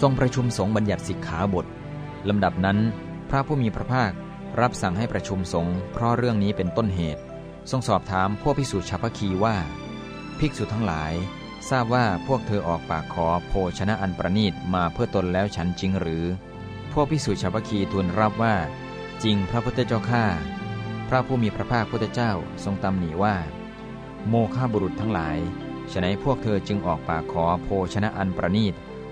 ทรงประชุมสงฆ์บัญญัติสิกขาบทลำดับนั้น พระผู้มีพระภาครับสั่งให้ประชุมสงฆ์เพราะเรื่องนี้เป็นต้นเหตุ ทรงสอบถามพวกภิกษุชาวพคีว่า ภิกษุทั้งหลาย ทราบว่าพวกเธอออกปากขอโภชนะอันประนีตมาเพื่อตนแล้วฉันจริงหรือ พวกภิกษุชาวพคีทูลรับว่า จริงพระพุทธเจ้าข้าพระผู้มีพระภาคพุทธเจ้าทรงตำหนิว่า โมฆะบุรุษทั้งหลายฉะนั้นพวกเธอจึงออกปากขอโภชนะอันประนีต